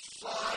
الصالحين